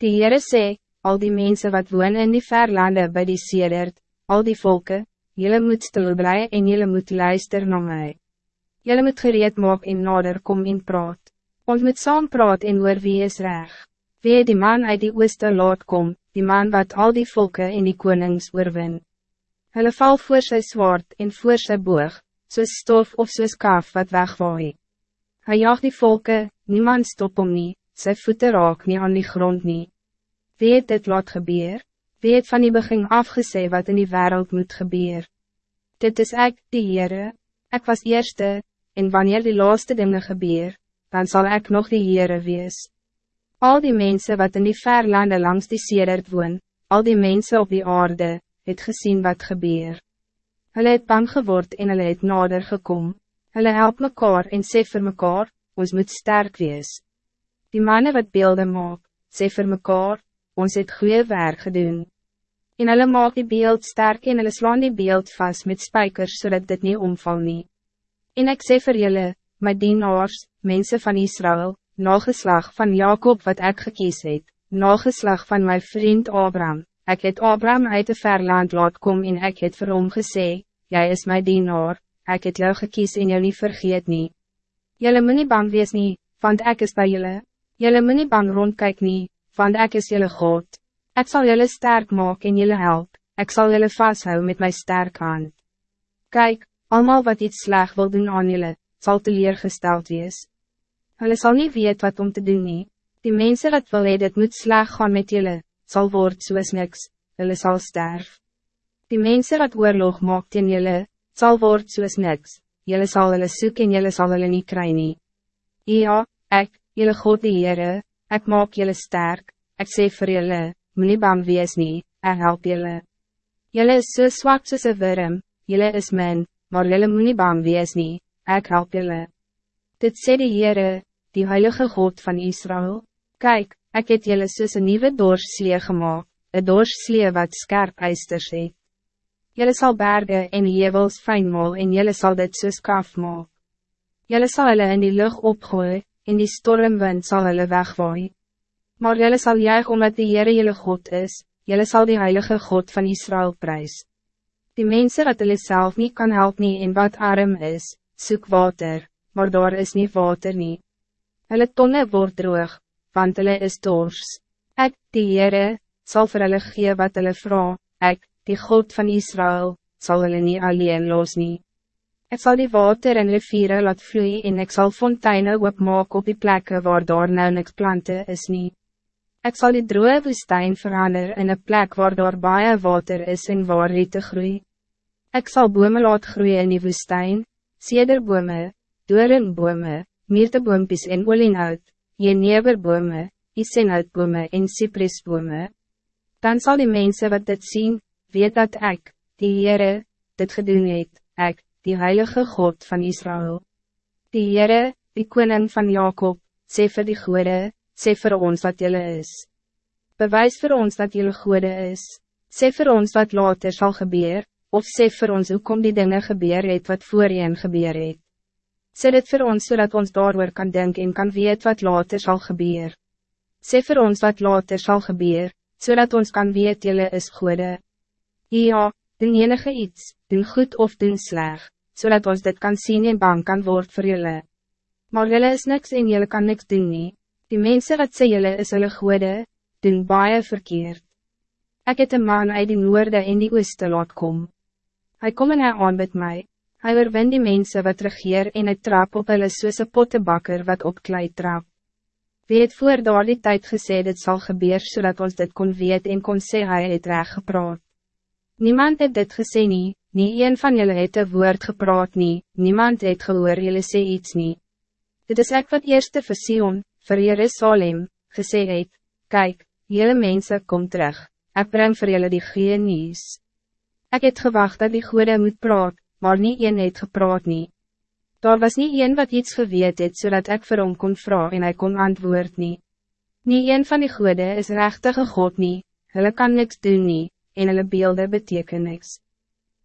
Die Heere sê, al die mensen wat woon in die verlande bij die Sedert, al die volken, jullie moet stil blij en jullie moet luister naar mij. Jullie moet gereed maak en nader kom in praat. Ons moet saam praat en oor wie is reg. Wie die man uit die ooste laat kom, die man wat al die volken in die konings oorwin. Hulle val voor sy zwaard en voor sy boog, soos stof of soos kaf wat wegwaai. Hij jaagt die volken, niemand stop om nie, sy voete raak nie aan die grond nie. Wie het dit laat gebeur? Wie het van die begin afgesê wat in die wereld moet gebeur? Dit is ik, die Heere, ik was eerste, en wanneer die laaste dingen gebeur, dan zal ik nog die Heere wees. Al die mensen wat in die verlande langs die sedert woon, al die mensen op die aarde, het gezien wat gebeur. Hulle het bang geword en hulle het nader gekom. Hulle help mekaar en sê vir mekaar, ons moet sterk wees. Die mannen wat beelden maak, sê vir mekaar, ons het goede werk gedoen. En hulle maak die beeld sterk en hulle slaan die beeld vast met spijkers zodat dit niet omval nie. En ek sê vir julle, my dienaars, mensen van Israël, nageslag van Jacob wat ik gekies het, nageslag van mijn vriend Abraham, ik het Abraham uit de verland laat kom en ik het vir hom gesê, jy is my dienaar, ik het jou gekies en jou niet vergeet nie. Julle moet nie bang wees nie, want ek is by julle. Julle moet nie bang rondkyk nie, want ek is julle God. Ik zal julle sterk maak en julle help, ik zal julle vasthouden met mijn sterk hand. Kijk, allemaal wat iets sleg wil doen aan julle, sal teleurgesteld wees. Hulle sal niet weet wat om te doen nie. Die mensen wat wil hee dit moet sleg gaan met julle, sal word soos niks, hulle sal sterf. Die mensen wat oorlog maak teen julle, zal word soos niks, jylle sal hulle soek en jylle sal hulle nie kry nie. Ja, ek, jylle God die Heere, ek maak jylle sterk, ek sê jylle, moet nie bang wees nie, ek help jylle. Jylle is so zwak soos een worm, jylle is min, maar jylle moet nie bang wees nie, ek help jylle. Dit sê die Heere, die Heilige God van Israël, kijk, ek het jylle soos een nieuwe doorslee gemaakt, een doorslee wat skerp eisters het. Jelle zal bergen en jevels fijnmol en jelle zal dit soos kaf maak. Jelle sal hulle in die lucht opgooi, en die stormwind zal hulle wegwaai. Maar jelle zal juig omdat die Heere jelle God is, jelle zal die Heilige God van Israël prijs. Die mensen wat hulle self niet kan helpen nie en wat arm is, soek water, maar daar is niet water nie. Hulle tonne word droog, want hulle is dors. Ek, die Heere, sal vir hulle gee wat hulle vraag, ek, die God van Israël, zal hulle nie alleen los nie. Ek sal die water en riviere laat vloeien en ik zal fonteinen opmaak op die plekken waar daar nou niks plante is nie. Ek sal die droge woestijn verander in een plek waar daar baie water is en waar riete groei. Ek sal bome laat groeien in die woestijn, cederbome, doornbome, myrteboompies en olienhout, jeneverbome, isenhoutbome en cypresbome. Dan zal die mensen wat dit zien, weet dat ik, die Heere, dit gedoen het, ek, die Heilige God van Israël. Die Heere, die Koning van Jacob, sê vir die goede, sê vir ons wat jullie is. Bewijs voor ons dat jullie goede is, sê vir ons wat later zal gebeuren, of sê vir ons hoe kom die dingen gebeur het wat voorheen gebeur het. Sê dit vir ons zodat ons daarover kan denken en kan weet wat later zal gebeuren. Sê vir ons wat later zal gebeuren, zodat ons kan weet jullie is goede. Ja, doen enige iets, doen goed of doen sleg, zodat ons dit kan zien en bang kan worden voor jullie. Maar jullie is niks en jullie kan niks doen nie. Die mensen wat sê jullie is hulle goede, doen baie verkeerd. Ik het een man uit die noorde en die ooste laat kom. Hij kom en hy aan met mij. Hij oorwin die mensen wat regeer en hy trap op hulle soos een pottebakker wat op klei trap. Wie het voor daar die tijd gesê dit zal gebeuren zodat ons dit kon weet en kon sê hy het recht gepraat. Niemand het dit gesê nie, nie een van jullie het een woord gepraat nie, niemand het gehoor jullie sê iets nie. Dit is ek wat eerste vir Sion, vir Jerusalem, gesê het, kyk, jullie mensen kom terug, ek breng vir jullie die goeie nieuws. Ek het gewacht dat die goede moet praat, maar nie een het gepraat nie. Daar was niet een wat iets geweet het, zodat ik vir hom kon vragen en hij kon antwoord nie. Nie een van die goede is rechtige God nie, hulle kan niks doen nie, en hulle beelde beteken niks.